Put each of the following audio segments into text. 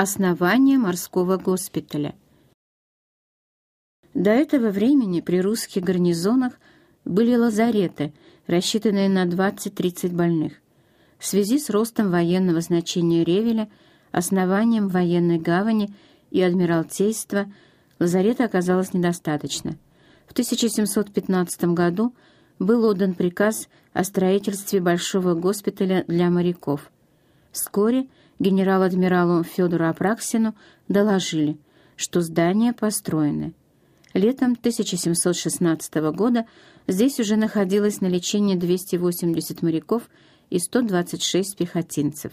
Основание морского госпиталя. До этого времени при русских гарнизонах были лазареты, рассчитанные на 20-30 больных. В связи с ростом военного значения Ревеля, основанием военной гавани и адмиралтейства, лазарета оказалось недостаточно. В 1715 году был отдан приказ о строительстве большого госпиталя для моряков. Вскоре генерал-адмиралу Федору Апраксину доложили, что здание построено. Летом 1716 года здесь уже находилось на лечении 280 моряков и 126 пехотинцев.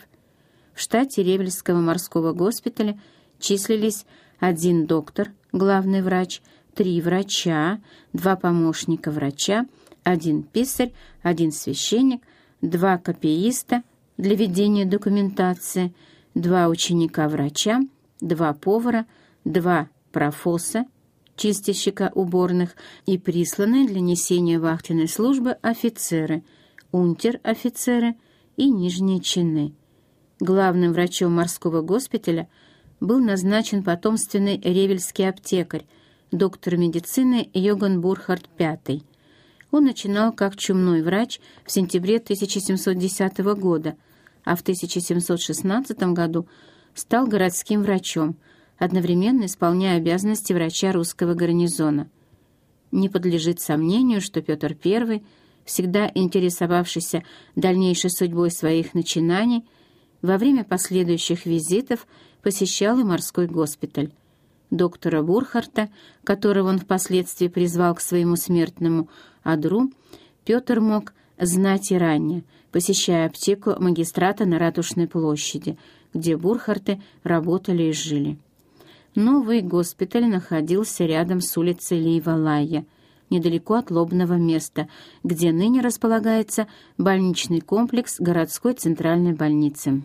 В штате Ревельского морского госпиталя числились один доктор, главный врач, три врача, два помощника врача, один писарь, один священник, два копииста для ведения документации, два ученика врача, два повара, два профоса, чистильщика уборных и присланные для несения вахтенной службы офицеры, унтер-офицеры и нижние чины. Главным врачом морского госпиталя был назначен потомственный ревельский аптекарь, доктор медицины Йоган Бурхард V. Он начинал как чумной врач в сентябре 1710 года, а в 1716 году стал городским врачом – одновременно исполняя обязанности врача русского гарнизона. Не подлежит сомнению, что Петр I, всегда интересовавшийся дальнейшей судьбой своих начинаний, во время последующих визитов посещал и морской госпиталь. Доктора Бурхарта, которого он впоследствии призвал к своему смертному одру, Петр мог знать и ранее, посещая аптеку магистрата на Ратушной площади, где Бурхарты работали и жили. Новый госпиталь находился рядом с улицей Лейвалая, недалеко от лобного места, где ныне располагается больничный комплекс городской центральной больницы.